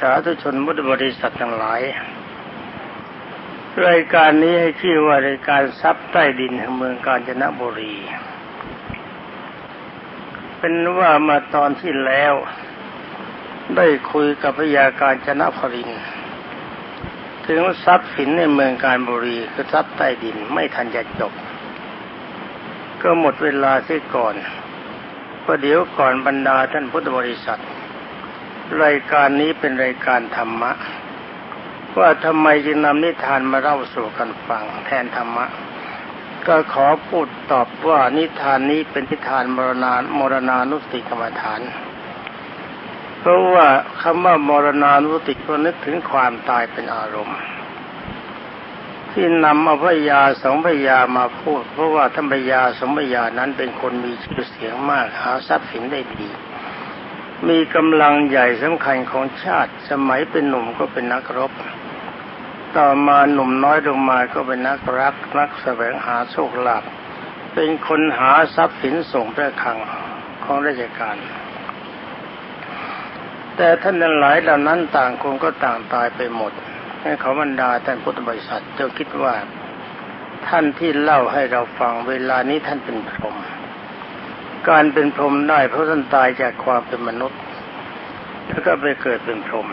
สาธุชนมุตบริษัททั้งหลาย รายการนี้ให้ชื่อว่ารายการทรัพย์ใต้ดินแห่งเมืองกาญจนบุรี เป็นว่ามาตอนที่แล้ว ได้คุยกับพยาการชนะพรินถึงทรัพย์สินในเมืองการบุรีคือทรัพย์ใต้ดินไม่ทันจะจบ ก็หมดเวลาเสียก่อนประเดี๋ยวก่อนบรรดาท่านพุทธบริษัท รายการนี้เป็นรายการธรรมะ ว่าทำไมจึงนำนิทานมาเล่าสู่กันฟังแทนธรรมะ ก็ขอพูดตอบว่านิทานนี้เป็นนิทานมรณามรณานุสติกรรมฐาน เพราะว่าคำว่ามรณานุสติก็นึกถึงความตายเป็นอารมณ์ที่นำเอาพยาสองพยามาพูด เพราะว่าท่านพยาสองพยานั้นเป็นคนมีชื่อเสียงมากหาทรัพย์สินได้ดี มีกำลังใหญ่สำคัญของชาติ สมัยเป็นหนุ่มก็เป็นนักรบ ต่อมาหนุ่มน้อยลงมาก็เป็นนักรัก นักแสวงหาโชคลาภเป็นคนหาทรัพย์สินส่งพระคังของราชการ แต่ท่านหลายเหล่านั้นต่างคนก็ต่างตายไปหมด ให้เขาบรรดาท่านพุทธบริษัทจ้าคิดว่า ท่านที่เล่าให้เราฟังเวลานี้ท่านเป็นพรหม การเป็นพรหมได้เพราะท่านตายจากความเป็นมนุษย์ แล้วก็ไปเกิดเป็นพรหม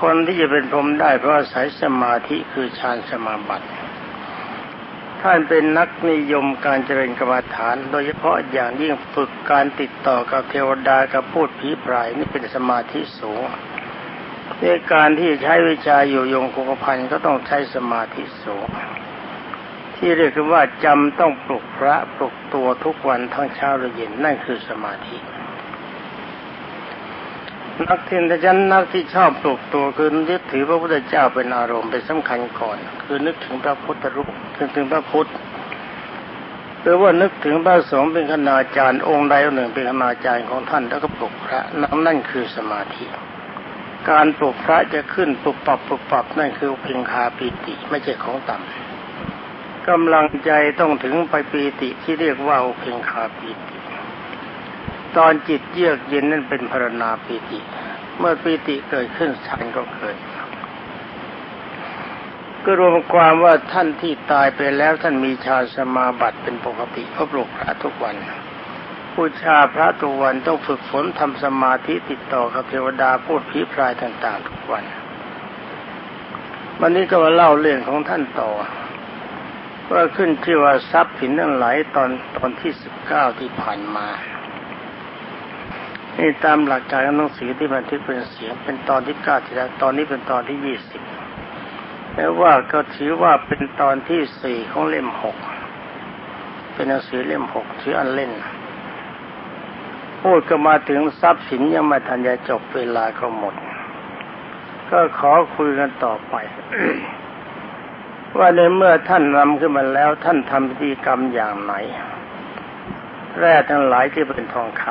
คนที่จะเป็นพรหมได้เพราะอาศัยสมาธิคือฌานสมาบัติท่านเป็นนักนิยมการเจริญกรรมฐาน โดยเฉพาะอย่างยิ่งฝึกการติดต่อกับเทวดากับพูดผีพรายนี่เป็นสมาธิสูงในการที่ใช้วิชาอยู่ยงคงพันก็ต้องใช้สมาธิสูง ที่เรียกว่าจำต้องปลุกพระปลุกตัวทุกวันทั้งเช้าและเย็นนั่นคือสมาธิ นักเทนฉันนักที่ชอบปลุกตัวคือยึดถือพระพุทธเจ้าเป็นอารมณ์เป็นสำคัญก่อน คือนึกถึงพระพุทธรูปนึกถึงพระพุทธหรือว่านึกถึงพระสงฆ์เป็นคณาจารย์องค์ใดองค์หนึ่งเป็นคณาจารย์ของท่านแล้วก็ปลุกพระนั่นนั่นคือสมาธิ การปลุกพระจะขึ้นปลุกปรับปลุกปรับนั่นคือเพียงคาปีติไม่ใช่ของต่ำ กำลังใจต้องถึงไปปีติที่เรียกว่าเพียงคาปีติ ตอนจิตเยือกเย็นนั่นเป็นพรณาปีติ เมื่อปีติเกิดขึ้นฌานก็เกิดก็รวมความว่าท่านที่ตายไปแล้วท่านมีชาสมาบัติเป็นปกติเพราะปลุกพระทุกวันบูชาพระตุวันต้องฝึกฝนทำสมาธิติดต่อกับเทวดาพูดผีพรายต่าง ๆ ทุกวัน วันนี้ก็มาเล่าเรื่องของท่านต่อ ว่าขึ้นที่ว่าทรัพย์สินทั้งหลายตอนตอนที่สิบเก้าที่ผ่านมานี่ตามหลักการของหนังสือที่บันทึกเป็นเสียงเป็นตอนที่เก้าที่แล้วตอนนี้เป็นตอนที่ยี่สิบแต่ว่าก็ถือว่าเป็นตอนที่สี่ของเล่มหกเป็นหนังสือเล่มหกชื่ออันเล่นพูดก็มาถึงทรัพย์สินยังไม่ทันจะจบเวลาก็หมด ก็ขอคุยกันต่อไป ว่าในเมื่อท่านนำขึ้นมาแล้วท่านทำพิธีกรรมอย่างไหน แร่ทั้งหลายที่เป็นทองค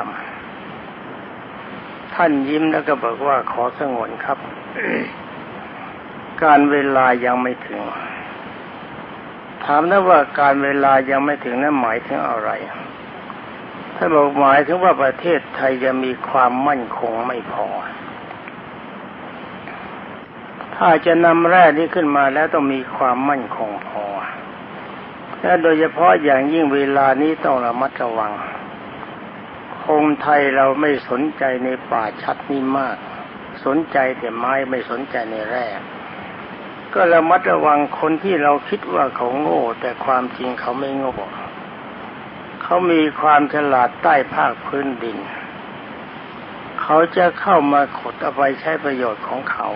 ำท่านยิ้มแล้วก็บอกว่าขอสงวนครับ การเวลายังไม่ถึง ถามนะว่าการเวลายังไม่ถึงนั้นหมายถึงอะไรท่านบอกหมายถึงว่าประเทศไทยจะมีความมั่นคงไม่พอ ถ้าจะนำแร่นี้ขึ้นมาแล้วต้องมีความมั่นคงพอ และโดยเฉพาะอย่างยิ่งเวลานี้ต้องระมัดระวัง คงไทยเราไม่สนใจในป่าชัดนี้มาก สนใจแต่ไม้ไม่สนใจในแร่ก็ระมัดระวังคนที่เราคิดว่าเขาโง่ แต่ความจริงเขาไม่โง่เขามีความฉลาดใต้ภาคพื้นดิน เขาจะเข้ามาขุดเอาไปใช้ประโยชน์ของเขา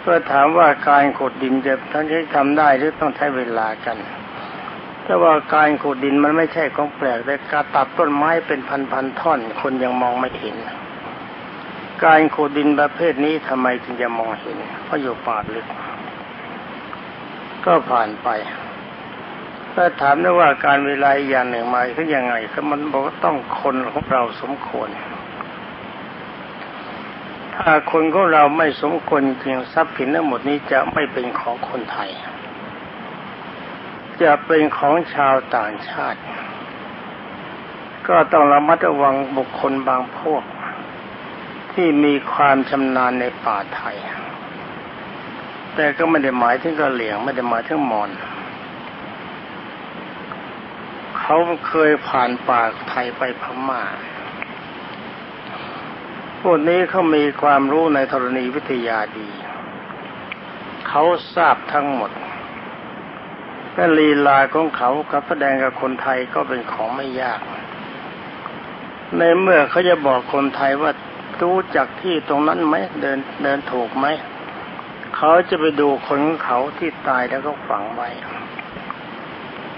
เพื่อถามว่าการขุดดินจะท่านจะทำได้หรือต้องใช้เวลากันแต่ว่าการขุดดินมันไม่ใช่ของแปลกแต่การตัดต้นไม้เป็นพันๆท่อน คนยังมองไม่เห็น การขุดดินประเภทนี้ทำไมจึงจะมองเห็น เพราะอยู่ป่าลึก ก็ผ่านไปถ้าถามได้ว่าการเวลาอย่างหนึ่งมาคือยังไงก็มันบอกว่าต้องคนของเราสมควร ถ้าคนของเราไม่สมควรจริงทรัพย์สินทั้งหมดนี้จะไม่เป็นของคนไทย จะเป็นของชาวต่างชาติ ก็ต้องระมัดระวังบุคคลบางพวก ที่มีความชำนาญในป่าไทย แต่ก็ไม่ได้หมายถึงกะเหลี่ยงไม่ได้หมายถึงมอญเขาเคยผ่านป่าไทยไปพม่า พวกนี้เขามีความรู้ในธรณีวิทยาดี เขาทราบทั้งหมดและลีลาของเขากับแสดงกับคนไทยก็เป็นของไม่ยาก ในเมื่อเขาจะบอกคนไทยว่ารู้จักที่ตรงนั้นไหมเดินเดินถูกไหมเขาจะไปดูคนของเขาที่ตายแล้วก็ฝังไว้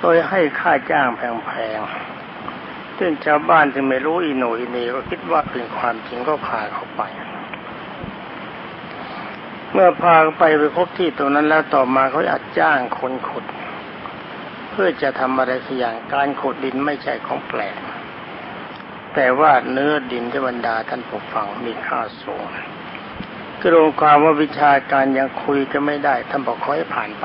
โดยให้ค่าจ้างแพงๆ ซึ่งชาวบ้านจึงไม่รู้อิโนอินีก็คิดว่าเป็นความจริงก็พาเขาไป เมื่อพาไปไปพบที่ตรงนั้นแล้วต่อมาเขาอาจจ้างคนขุด เพื่อจะทำอะไรสักอย่างการขุดดินไม่ใช่ของแปลก แต่ว่าเนื้อดินที่บรรดาท่านผู้ฟังมีค่าสูงกรวมความว่าวิชาการยังคุยจะไม่ได้ท่านบอกขอให้ผ่านไป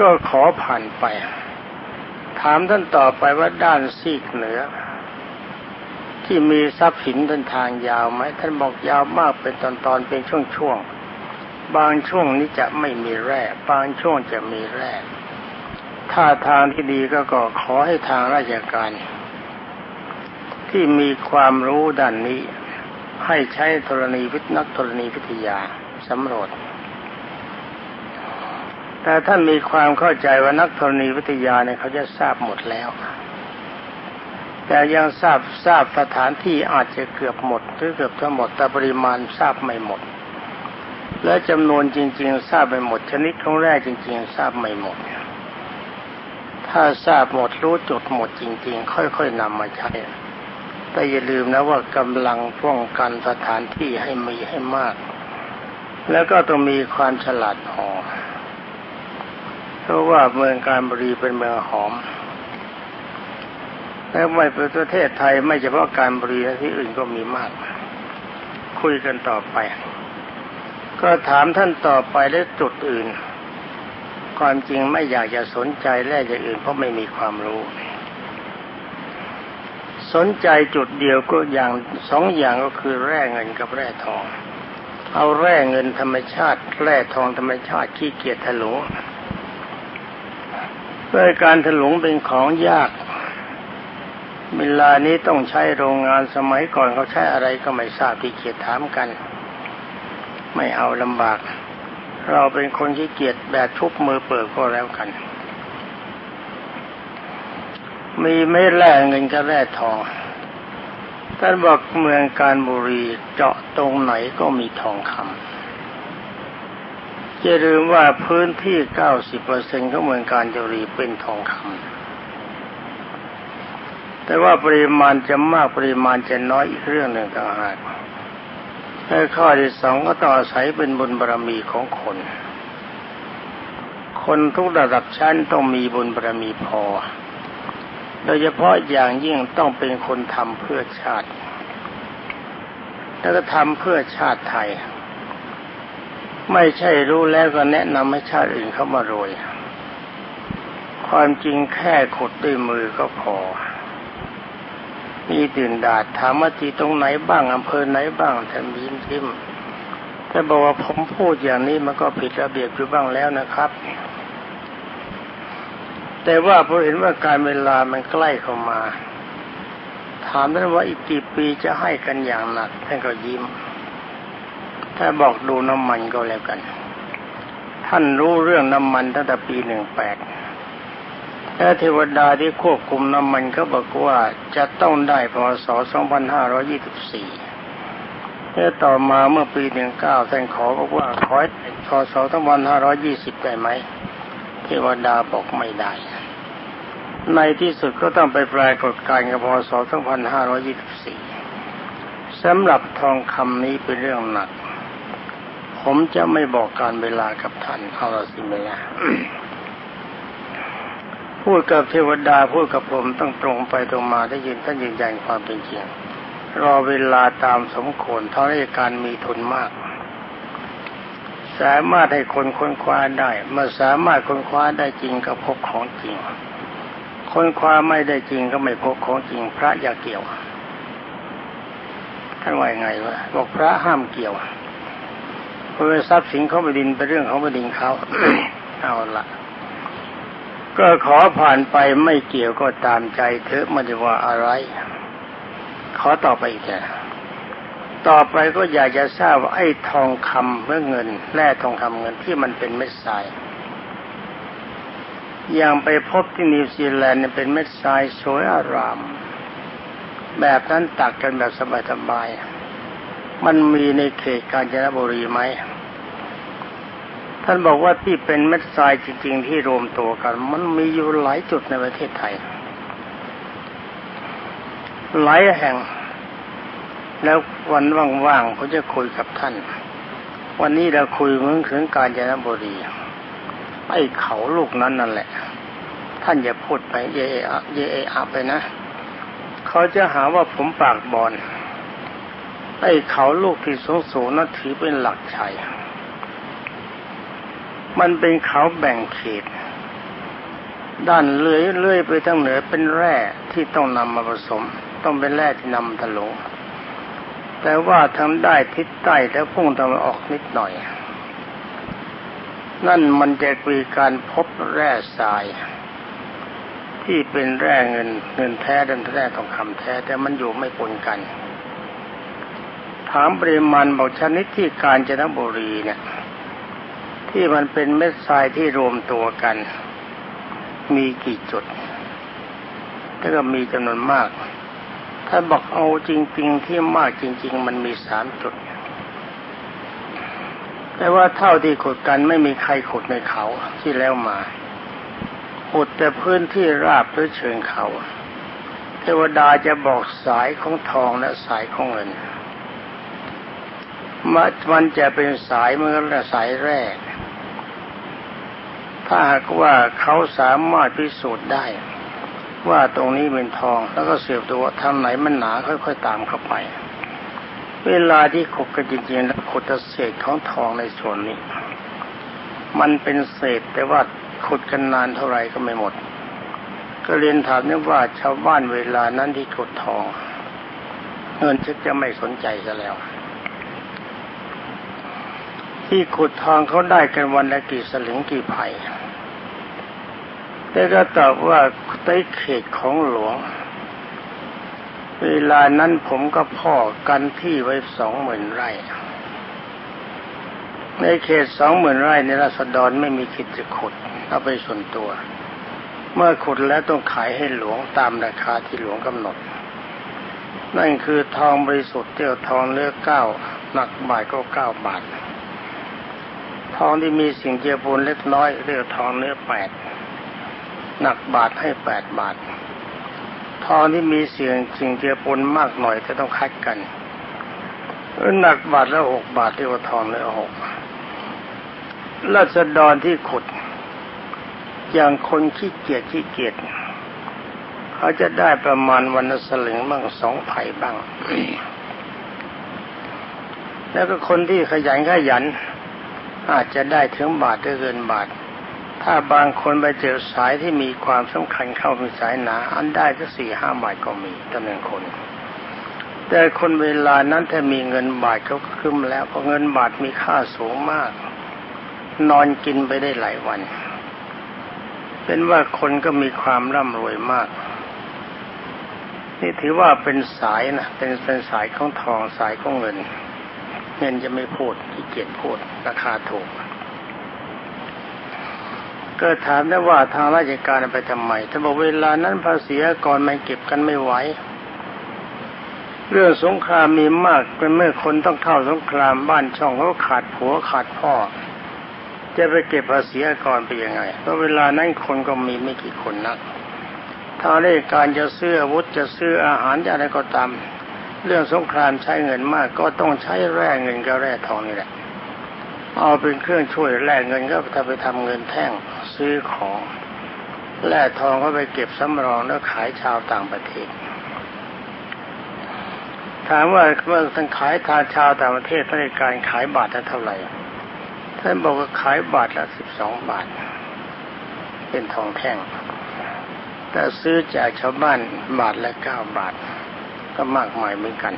ก็ขอผ่านไปามท่านต่อไปว่าด้านซีกเหนือ ที่มีทรัพย์สินเดินทางยาวไหมท่านบอกยาวมากเป็นตอนตอนเป็นช่วงๆบางช่วงนี้จะไม่มีแร่บางช่วงจะมีแร่ถ้าทางที่ดีก็ก็ขอให้ทางราชการ ที่มีความรู้ด้านนี้ ให้ใช้ธรณีวิทนักธรณีวิทยาสำรวจ แต่ท่านมีความเข้าใจว่านักธรณีวิทยาเนี่ยเขาจะทราบหมดแล้ว แต่ยังทราบทราบสถานที่อาจจะเกือบหมดหรือเกือบทั้งหมดแต่ปริมาณทราบไม่หมด และจำนวนจริง ๆ ทราบไม่หมด ชนิดของแร่จริง ๆ ทราบไม่หมด ถ้าทราบหมดรู้จุดหมดจริง ๆ ค่อย ๆนำมาใช้แต่อย่าลืมนะว่ากำลังป้องกันสถานที่ให้มีให้มาก แล้วก็ต้องมีความฉลาดพอ เพราะว่าเมืองการบรีเป็นเมืองหอมแล้วไม่ประเทศไทยไม่เฉพาะการบรีที่อื่นก็มีมาก คุยกันต่อไป ก็ถามท่านต่อไปแล้จุดอื่น ความจริงไม่อยากจะสนใจแร่อย่างอื่นเพราะไม่มีความรู้ สนใจจุดเดียวก็อย่างสองอย่างก็คือแร่เงินกับแร่ทอง เอาแร่เงินธรรมชาติ แร่ทองธรรมชาติขี้เกียจถลุง เพื่อการถลุงเป็นของยาก เวลานี้ต้องใช้โรงงานสมัยก่อนเขาใช้อะไรก็ไม่ทราบที่เกียจถามกัน ไม่เอาลำบาก เราเป็นคนขี้เกียจแบบทุบมือเปิดก็แล้วกัน มีไม่แร่เงินกับแร่ทองท่านบอกเมืองการบุรีเจาะตรงไหนก็มีทองคำ จะลืมว่าพื้นที่เก้าสิบเปอร์เซ็นต์ของเมืองการบุรีเป็นทองคำแต่ว่าปริมาณจะมากปริมาณจะน้อยอีกเรื่องหนึ่งต่างหากข้อที่สองก็ต่ออาศัยเป็นบุญบารรมีของคน คนทุกระดับชั้นต้องมีบุญบารรมีพอ โดยเฉพาะอย่างยิ่งต้องเป็นคนทำเพื่อชาติ แล้วก็ทำเพื่อชาติไทย ไม่ใช่รู้แล้วก็แนะนำให้ชาติอื่นเข้ามารวย ความจริงแค่ขุดด้วยมือก็พอ มีตื่นดาดถามว่าที่ตรงไหนบ้างอำเภอไหนบ้างท่านยิ้มยิ้มแต่บอกว่าผมพูดอย่างนี้มันก็ผิดระเบียบอยู่บ้างแล้วนะครับ แต่ว่าพอเห็นว่าการเวลามันใกล้เข้ามา ถามท่านว่าอีกกี่ปีจะให้กันอย่างหนักท่านก็ยิ้ม ถ้าบอกดูน้ำมันก็แล้วกัน ท่านรู้เรื่องน้ำมันตั้งแต่ปีหนึ่งแปดและเทวดาที่ควบคุมน้ำมันก็บอกว่าจะต้องได้พศ 2524แล้วต่อมาเมื่อปีหนึ่งเก้าท่านขอบอกว่าขอพศ 2520 ได้ไหม เทวดาบอกไม่ได้ ในที่สุดก็ต้องไปปลายกฎการกับพศ 2524สำหรับทองคำนี้เป็นเรื่องหนัก ผมจะไม่บอกการเวลากับท่านเอาละสิเมียพูดกับเทวดาพูดกับผมต้องตรงไปตรงมาได้ยินท่านยืนยันความเป็นจริงรอเวลาตามสมควรเท่าที่การมีทุนมาก สามารถให้คนค้นคว้าได้เมื่อสามารถค้นคว้าได้จริงก็พบของจริง ค้นคว้าไม่ได้จริงก็ไม่พบของจริง พระอย่าเกี่ยวท่านว่ายังไงวะบอกพระห้ามเกี่ยว เพราะทรัพย์สินเขาไปดินเป็นเรื่องของไปดินเขาเอาละก็ขอผ่านไปไม่เกี่ยวก็ตามใจเถอะไม่ได้ว่าอะไร ขอต่อไปอีกนะต่อไปก็อยากจะทราบว่าไอ้ทองคำเมื่อเงินแร่ทองคำเงินที่มันเป็นเม็ดทรายอย่างไปพบที่นิวซีแลนด์เป็นเม็ดทรายสวยอาราม แบบนั้นตักกันแบบสบายๆ มันมีในเขตกาญจนบุรีไหมท่านบอกว่าที่เป็นเม็ดทรายจริง ๆ ที่รวมตัวกัน มันมีอยู่หลายจุดในประเทศไทย หลายแห่ง แล้ววันว่างๆผมจะคุยกับท่าน วันนี้เราคุยเรื่องถึงกาญจนบุรีไอ้เขาลูกนั้นนั่นแหละ ท่านอย่าพูดไป เยเอเยเออไปนะ เขาจะหาว่าผมปากบอล ไอ้เขาลูกที่สูงสูงนั้นถือเป็นหลักชัย มันเป็นเขาแบ่งเขต ด้านเลื่อยเลื่อยไปทางเหนือเป็นแร่ที่ต้องนำมาผสม ต้องเป็นแร่ที่นำทะลง แต่ว่าทางได้ทิศใต้แล้วพุ่งตะวันออกนิดหน่อย นั่นมันจะมีการพบแร่ทราย ที่เป็นแร่เงินเงินแท้ดันแร่ทองคำแท้แต่มันอยู่ไม่ปนกัน ถามปริมาณบอกชนิดที่การจนบุรีเนี่ย ที่มันเป็นเม็ดทรายที่รวมตัวกัน มีกี่จุดแล้วก็มีจำนวนมาก ถ้าบอกเอาจริง ๆ ที่มากจริง ๆ มันมีสามจุด แต่ว่าเท่าที่ขุดกันไม่มีใครขุดในเขาที่แล้วมาขุดแต่พื้นที่ราบหรือเชิงเขา เทวดาจะบอกสายของทองและสายของเงิน มันจะเป็นสายเมื่อสายแรก ถ้าหากว่าเขาสามารถพิสูจน์ได้ ว่าตรงนี้เป็นทองแล้วก็เสียบตัวทำไหนมันหนาค่อยๆตามเข้าไป เวลาที่ขุดกันจริงๆแล้วขุดเศษของทองในส่วนนี้ มันเป็นเศษแต่ว่าขุดกันนานเท่าไหร่ก็ไม่หมด ก็เรียนถามนี่ว่าชาวบ้านเวลานั้นที่ขุดทอง เงินชักจะไม่สนใจซะแล้ว ที่ขุดทองเขาได้กันวันละกี่สลึงกี่ไผ่แต่ก็ตอบว่าใต้เขตของหลวง เวลานั้นผมก็พ่อกันที่ไว้สองหมื่นไร่ ในเขตสองหมื่นไร่ในรัศดรไม่มีคิดจะขุดเอาไปส่วนตัว เมื่อขุดแล้วต้องขายให้หลวงตามราคาที่หลวงกำหนด นั่นคือทองบริสุทธิ์เจ้าทองเลือกเก้าหนักบาทก็เก้าบาท ทองที่มีสิ่งเจือปนเล็กน้อยเรียกทองเนื้อแปดหนักบาทให้แปดบาท ทองที่มีเสียงสิ่งเจือปนมากหน่อยจะต้องคัดกันหนักบาทละหกบาทเรียกว่าทองเนื้อหกราษฎรที่ขุด อย่างคนขี้เกียจขี้เกียจเขาจะได้ประมาณวันสลึงบ้างสองไผ่บ้าง แล้วก็คนที่ขยันขยัน อาจจะได้ถึงบาทหรือเกินบาท ถ้าบางคนไปเจอสายที่มีความสำคัญเข้าเป็นสายหนา อันได้ก็สี่ห้าบาทก็มีต่อหนึ่งคน แต่คนเวลานั้นถ้ามีเงินบาทเขาขึ้นแล้วเพราะเงินบาทมีค่าสูงมาก นอนกินไปได้หลายวัน เป็นว่าคนก็มีความร่ำรวยมากนี่ถือว่าเป็นสายนะเป็นเป็นสายของทองสายของเงิน เงินจะไม่พูดที่เกียจพูดราคาถูก ก็ถามได้ว่าทางราชการไปทำไมถ้าบอกเวลานั้นภาษีก่อนไม่เก็บกันไม่ไหวเรื่องสงครามมีมากเป็นเมื่อคนต้องเข้าสงครามบ้านช่องเขาขาดผัวขาดพ่อ จะไปเก็บภาษีก่อนไปยังไงเพราะเวลานั้นคนก็มีไม่กี่คนนักถ้าราชการจะซื้ออาวุธจะซื้ออาหารจะอะไรก็ตาม เรื่องสงครามใช้เงินมากก็ต้องใช้แร่เงินกับแร่ทองนี่แหละ เอาเป็นเครื่องช่วยแร่เงินก็ถ้าไปทำเงินแท่งซื้อของแร่ทองก็ไปเก็บสำรองแล้วขายชาวต่างประเทศ ถามว่าเมื่อท่านขายทางชาวต่างประเทศท่านการขายบาทเท่าไหร่ท่านบอกว่าขายบาทละสิบสองบาท เป็นทองแท่ง แต่ซื้อจากชาวบ้านบาทละเก้าบาท ก็มากมายเหมือนกัน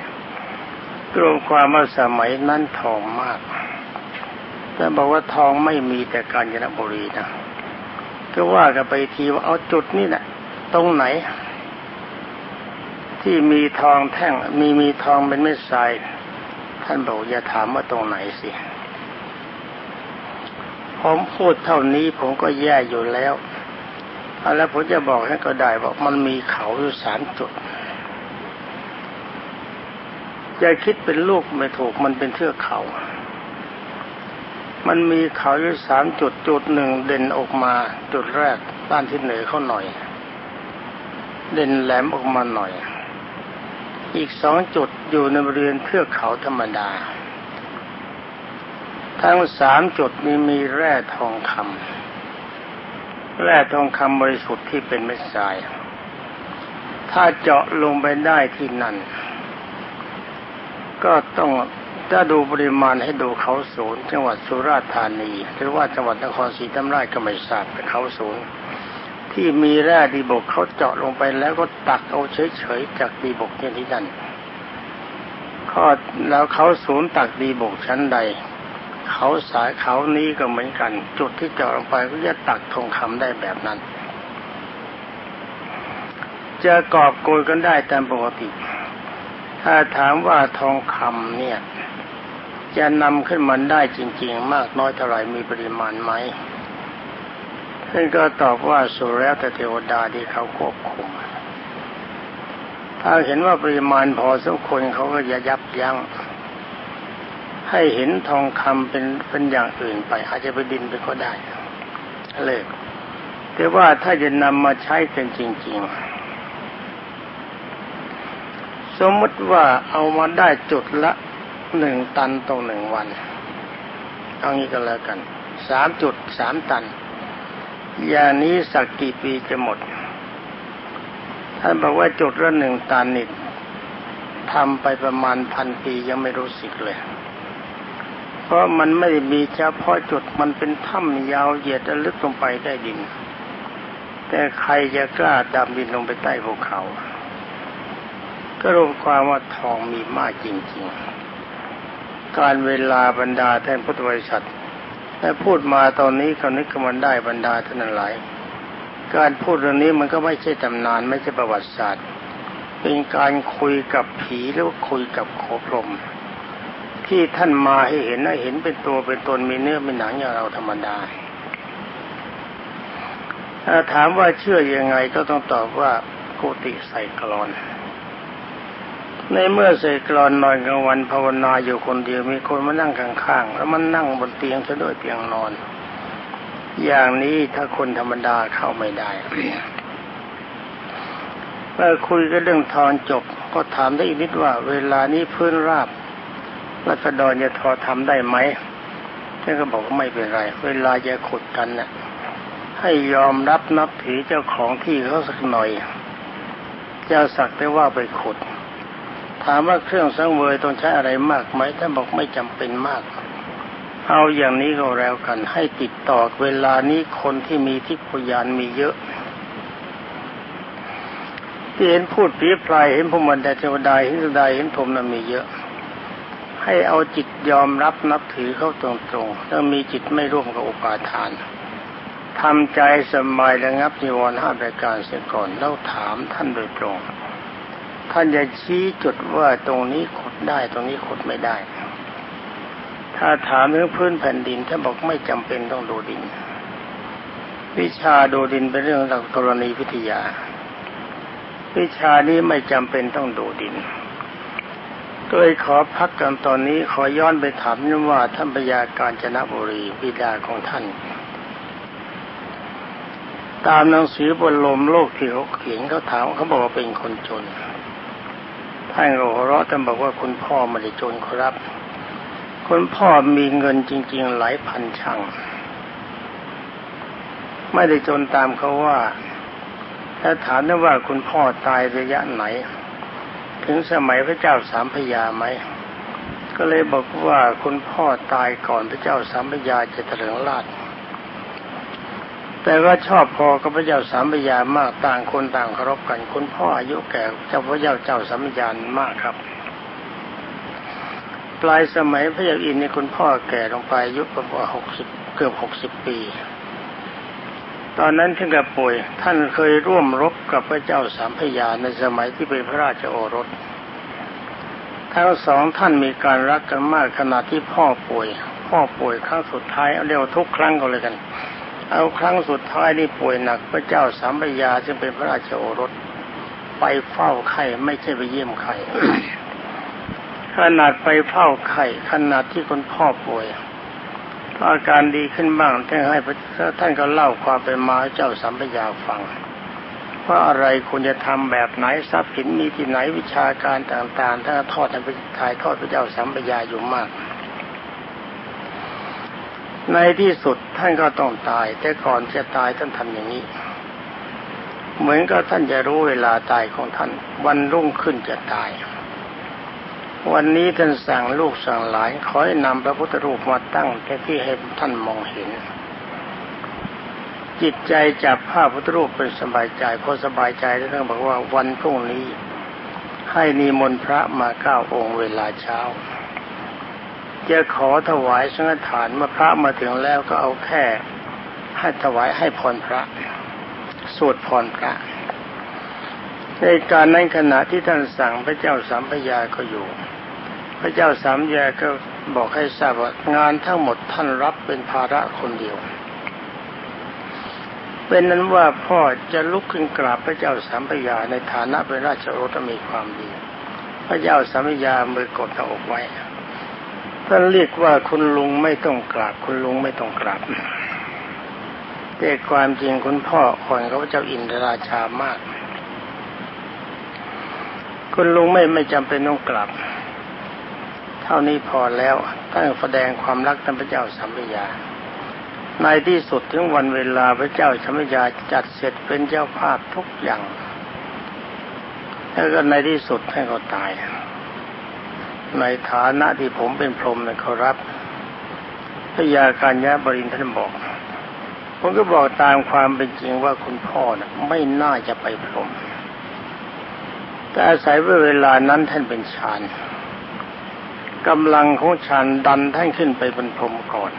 รวมความว่าสมัยนั้นทองมากแต่บอกว่าทองไม่มีแต่กาญจนบุรีนะก็ว่ากันไปทีว่าเอาจุดนี่แหละตรงไหน ที่มีทองแท่งมีมีทองเป็นเม็ดทรายท่านบอกอย่าถามว่าตรงไหนสิผมพูดเท่านี้ผมก็แย่อยู่แล้ว แล้วผมจะบอกให้ก็ได้บอกมันมีเขาอยู่สามจุด อย่าคิดเป็นลูกไม่ถูกมันเป็นเทือกเขา มันมีเขาอยู่สามจุดจุดหนึ่งเด่นออกมาจุดแรกด้านที่เหนือเขาหน่อย เด่นแหลมออกมาหน่อย อีกสองจุดอยู่ในบริเวณเทือกเขาธรรมดา ทั้งสามจุดนี้มีแร่ทองคำแร่ทองคำบริสุทธิ์ที่เป็นเม็ดทราย ถ้าเจาะลงไปได้ที่นั่น ก็ต้องถ้าดูปริมาณให้ดูเขาศูนย์จังหวัดสุราษฎร์ธานี หรือว่าจังหวัดนครศรีธรรมราชก็ไม่ทราบแต่เขาศูนย์ที่มีแร่ดีบกเขาเจาะลงไปแล้วก็ตักเอาเฉยๆจากดีบกเนี่ยที่นั่นข้อแล้วเขาศูนย์ตักดีบกชั้นใด เขาสายเขานี้ก็เหมือนกัน จุดที่เจาะลงไปก็จะตักทองคำได้แบบนั้น จะกอบโกยกันได้ตามปกติ ถ้าถามว่าทองคำเนี่ย จะนำขึ้นมาได้จริง ๆ มากน้อยเท่าไหร่มีปริมาณไหมท่านก็ตอบว่าสุแล้วแต่เทวดาที่เขาควบคุม ถ้าเห็นว่าปริมาณพอสมควรเขาก็จะยับยั้งให้เห็นทองคำเป็นเป็นอย่างอื่นไป อาจจะไปดินไปก็ได้เลยแต่ว่าถ้าจะนำมาใช้กันจริง ๆ สมมติว่าเอามาได้จุดละหนึ่งตันต่อหนึ่งวัน เอางี้ก็แล้วกันสามจุดสามตันอย่างนี้สักกี่ปีจะหมด ท่านบอกว่าจุดละหนึ่งตันนี่ทำไปประมาณพันปียังไม่รู้สึกเลย เพราะมันไม่ได้มีเฉพาะจุดมันเป็นถ้ำยาวเหยียดลึกลงไปได้ดิน แต่ใครจะกล้าดำดินลงไปใต้ภูเขา ก็รวมความว่าทองมีมากจริงๆ การเวลาบรรดาท่านพุทธบริษัทได้พูดมาตอนนี้เขานึกมันได้บรรดาท่านหลาย การพูดเรื่องนี้มันก็ไม่ใช่ตำนานไม่ใช่ประวัติศาสตร์ เป็นการคุยกับผีหรือคุยกับโคพรมที่ท่านมาให้เห็นให้เห็นเป็นตัวเป็นตนมีเนื้อเป็นหนังอย่างเราธรรมดาถ้าถามว่าเชื่อยังไงก็ต้องตอบว่ากุติใส่กรอน ในเมื่อเสกกรอนนอนกลางวันภาวนาอยู่คนเดียวมีคนมานั่งข้างๆแล้วมันนั่งบนเตียงซะด้วยเตียงนอน อย่างนี้ถ้าคนธรรมดาเข้าไม่ได้เมื่อคุยกันเรื่องทอนจบ ก็ถามได้อีกนิดว่า เวลานี้พื้นราบรัศดรจะทอทำได้ไหมท่านก็บอกว่าไม่เป็นไร เวลาจะขุดกันเนะ่ยให้ยอมรับนับถือเจ้าของที่เขาสักหน่อย เจ้าสักได้ว่าไปขุด ถามว่าเครื่องสังเวยต้องใช้อะไรมากไหมท่านบอกไม่จำเป็นมาก เอาอย่างนี้ก็แล้วกันให้ติดต่อเวลานี้คนที่มีทิพยานมีเยอะที่เห็นพูดผีพลายเห็นพมันแต่เทวดาเห็นสดาเห็นผมนั้นมีเยอะ ให้เอาจิตยอมรับนับถือเข้าตรงๆแล้วมีจิตไม่ร่วมกับอุปาทานทำใจสบายระงับนิวรณ์ห้าประการเสียก่อนแล้วถามท่านโดยตรง ท่านจะชี้จุดว่าตรงนี้ขุดได้ตรงนี้ขุดไม่ได้ ถ้าถามเรื่องพื้นแผ่นดินท่านบอกไม่จำเป็นต้องดูดิน วิชาดูดินเป็นเรื่องหลักธรณีวิทยา วิชานี้ไม่จำเป็นต้องดูดินก็เลยขอพักกันตอนนี้ขอย้อนไปถามนว่าท่านพยาการจนบุรีบิดาของท่าน ตามหนังสือบนลมโลกที่เขาเขียนเขาถามเขาบอกว่าเป็นคนจน ท่านก็หัวเราะท่านบอกว่าคุณพ่อไม่ได้จนครับ คุณพ่อมีเงินจริง ๆ หลายพันช่างไม่ได้จนตามเขาว่า ถ้าถามว่าคุณพ่อตายระยะไหน ถึงสมัยพระเจ้าสามพยาไหม ก็เลยบอกว่าคุณพ่อตายก่อนพระเจ้าสามพยาจะเถลิงราช แต่ว่าชอบพอกับพระเจ้าสามพยามากต่างคนต่างเคารพกันคุณพ่ออายุแก่เจ้าพระเจ้าเจ้าสามพยานมากครับ ปลายสมัยพระยาอินนี่คุณพ่อแก่ลงไปอายุประมาณหกสิบเกือบหกสิบปี ตอนนั้นถึงกับป่วย ท่านเคยร่วมรบกับพระเจ้าสามพยาในสมัยที่เป็นพระราชโอรสทั้งสองท่านมีการรักกันมากขณะที่พ่อป่วย พ่อป่วยครั้งสุดท้ายเอาเรียกทุกครั้งก็เลยกัน เอาครั้งสุดท้ายนี่ป่วยหนัก พระเจ้าสามพยาซึ่งเป็นพระราชโอรส ไปเฝ้าไข้ไม่ใช่ไปเยี่ยมไข้ขนาดไปเฝ้าไข้ขนาดที่คนพ่อป่วยอาการดีขึ้นบ้างท่านให้ท่านก็เล่าความเป็นมาให้เจ้าสัมปยาฟังว่าอะไรควรจะทำแบบไหนทรัพย์สินมีที่ไหนวิชาการต่างๆท่านทอดให้ไปถ่ายทอดพระเจ้าสัมปยาอยู่มาก ในที่สุดท่านก็ต้องตาย แต่ก่อนจะตายท่านทำอย่างนี้ เหมือนกับท่านจะรู้เวลาตายของท่าน วันรุ่งขึ้นจะตาย วันนี้ท่านสั่งลูกสั่งหลานขอให้นำพระพุทธรูปมาตั้งแค่ที่ให้ท่านมองเห็น จิตใจจับภาพพุทธรูปเป็นสบายใจพอสบายใจแล้วท่านบอกว่าวันพรุ่งนี้ ให้นิมนต์พระมาเก้าองค์เวลาเช้า จะขอถวายสังฆทานเมื่อพระมาถึงแล้วก็เอาแค่ให้ถวายให้พรพระสวดพรพระ ในการนั้นขณะที่ท่านสั่งพระเจ้าสัมปยาก็อยู่ พระเจ้าสามยกก็บอกให้ทราบว่างานทั้งหมดท่านรับเป็นภาระคนเดียว เป็นนั้นว่าพ่อจะลุกขึ้นกราบพระเจ้าสามพยาในฐานะเป็นราชโอรสมีความดี พระเจ้าสามพยามือกดหน้าอกไว้ ท่านเรียกว่าคุณลุงไม่ต้องกราบ คุณลุงไม่ต้องกราบแต่ความจริงคุณพ่ออ่อนกับพระเจ้าอินทราชามาก คุณลุงไม่ไม่จำเป็นต้องกราบเท่านี้พอแล้วตั้งแสดงความรักท่านพระเจ้าสัมปยาในที่สุดถึงวันเวลาพระเจ้าสัมปยาจัดเสร็จเป็นเจ้าภาพทุกอย่างแล้วก็ในที่สุดท่านก็ตาย ในฐานะที่ผมเป็นพรหมเนี่ยเขารับพระยาการยะบรินท่านบอก ผมก็บอกตามความเป็นจริงว่าคุณพ่อนะไม่น่าจะไปพรหมแต่อาศัยเวลานั้นท่านเป็นฌานกำลังของฉันดันท่านขึ้นไปบนพรมก่อน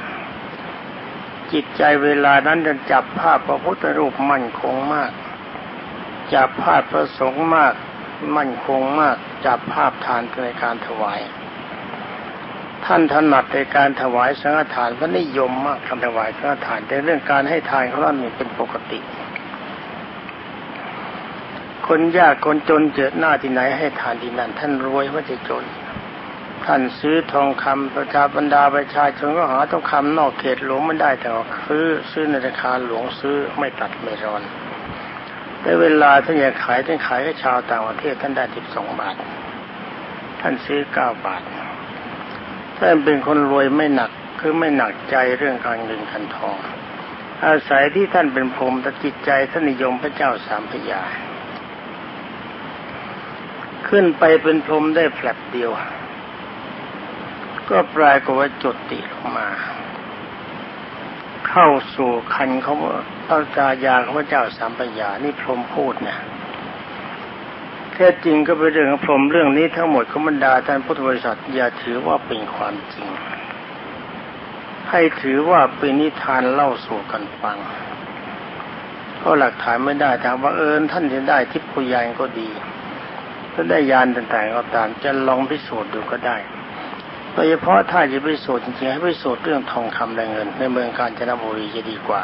จิตใจเวลานั้นจะจับภาพพระพุทธรูปมั่นคงมาก จับภาพพระสงฆ์มาก มั่นคงมากจับภาพทานในการถวาย ท่านถนัดในการถวายสังฆทานพระนิยมมากการถวายสังฆทานแต่เรื่องการให้ทานของท่านนี่เป็นปกติ คนยากคนจนเจอหน้าที่ไหนให้ทานที่นั่น ท่านรวยว่าจะจน ท่านซื้อทองคำประชาบรรดาประชาชนก็หาทองคำนอกเขตหลวงไม่ได้แต่ซื้อซื้อในราคาหลวงซื้อไม่ตัดไม่รอน แต่เวลาท่านอยากขายท่านขายให้ชาวต่างประเทศท่านได้สิบสองบาท ท่านซื้อเก้าบาทท่านเป็นคนรวยไม่หนักคือไม่หนักใจเรื่องการเงินกันทอง อาศัยที่ท่านเป็นพรหมแต่จิตใจท่านนิยมพระเจ้าสามพยา ขึ้นไปเป็นพรหมได้แผลบเดียว ก็ปลายกว่าจุดติลงมา เข้าสู่คันเขา พระกายาของพระเจ้าสามปัญญานี่พรมพูดเนี่ยแท้จริงก็เป็นเรื่องของพรมเรื่องนี้ทั้งหมดของบรรดาท่านพุทธบริษัทอย่าถือว่าเป็นความจริง ให้ถือว่าเป็นนิทานเล่าสู่กันฟังก็หลักฐานไม่ได้ถามว่าเอิญท่านจะได้ทิพยานก็ดีถ้าได้ยานต่างๆก็ตามจะลองพิสูจน์ดูก็ได้โดยเฉพาะถ้าจะไปสูตรจริงๆให้ไปสูตรเรื่องทองคำและเงิน ในเมืองกาญจนบุรีจะดีกว่า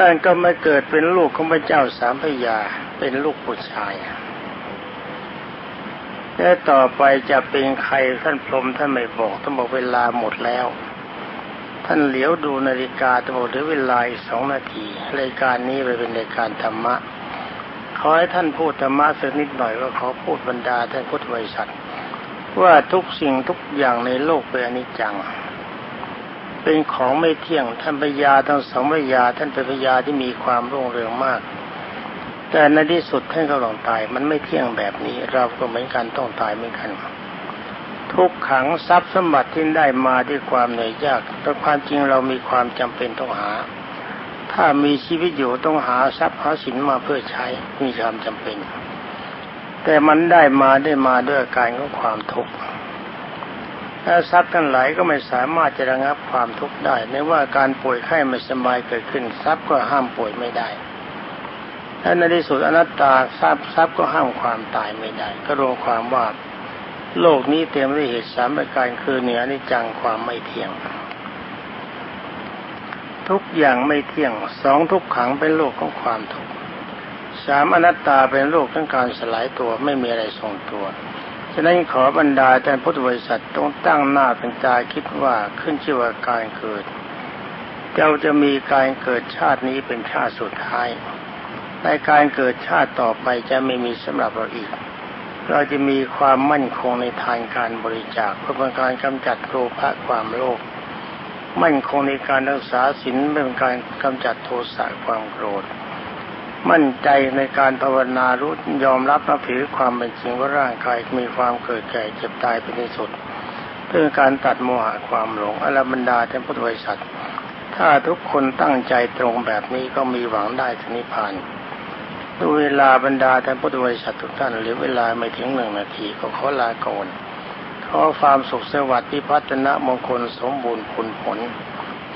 ท่านก็มาเกิดเป็นลูกของพระเจ้าสามพยาเป็นลูกผู้ชายและต่อไปจะเป็นใครท่านพรมท่านไม่บอกท่านบอกเวลาหมดแล้ว ท่านเหลียวดูนาฬิกาท่านบอกเหลือเวลาอีกสองนาทีรายการนี้ไปเป็นรายการธรรมะขอให้ท่านพูดธรรมะสักนิดหน่อยก็ขอพูดบรรดาท่านพุทธบริษัทว่าทุกสิ่งทุกอย่างในโลกเป็นอนิจจัง เป็นของไม่เที่ยงท่านพญาทั้งสองพญาท่านเป็นพญาที่มีความรุ่งเรืองมาก แต่ในที่สุดท่านก็ต้องตาย มันไม่เที่ยงแบบนี้ เราก็เหมือนกันต้องตายเหมือนกัน ทุกขังทรัพย์สมบัติที่ได้มาด้วยความเหนื่อยยากแต่ความจริงเรามีความจำเป็นต้องหา ถ้ามีชีวิตอยู่ต้องหาทรัพย์หาสินมาเพื่อใช้มีความจำเป็น แต่มันได้มาได้มาด้วยการของความทุกข์ ทรัพย์ทั้งหลายก็ไม่สามารถจะระงับความทุกข์ได้ในว่าการป่วยไข้ไม่สบายเกิดขึ้น ทรัพย์ก็ห้ามป่วยไม่ได้และในที่สุดอนัตตาทรัพย์ทรัพย์ก็ห้ามความตายไม่ได้ ก็รวมความว่าโลกนี้เต็มด้วยเหตุสามประการคือเหนือนิจังความไม่เที่ยง ทุกอย่างไม่เที่ยงสองทุกขังเป็นโลกของความทุกข์สามอนัตตาเป็นโลกทั้งการสลายตัวไม่มีอะไรทรงตัวะนั้นขอบรรดาท่านพุทธบริษัทต้องตั้งหน้าเป็นใจคิดว่าขึ้นชื่อว่าการเกิดเราจะมีการเกิดชาตินี้เป็นชาติสุดท้ายในการเกิดชาติต่อไปจะไม่มีสำหรับเราอีก เราจะมีความมั่นคงในทางการบริจาคเพื่อเป็นการกำจัดโลภะความโลภมั่นคงในการรักษาศีลเป็นการกำจัดโทสะความโกรธ มั่นใจในการภาวนารู้ยอมรับนับถือความเป็นจริงว่าร่างกายมีความเกิดแก่เจ็บตายเป็นที่สุด เพื่อการตัดโมหะความหลงอรบรรดาท่านพุทธบริษัท ถ้าทุกคนตั้งใจตรงแบบนี้ก็มีหวังได้ถึงนิพพานดูเวลาบรรดาท่านพุทธบริษัททุกท่านหลือเวลาไม่ถึงหนึ่งนาทีก็ขอลาก่อนขอความสุขสวัสดิ์ที่พัฒนามงคลสมบูรณ์ผลผล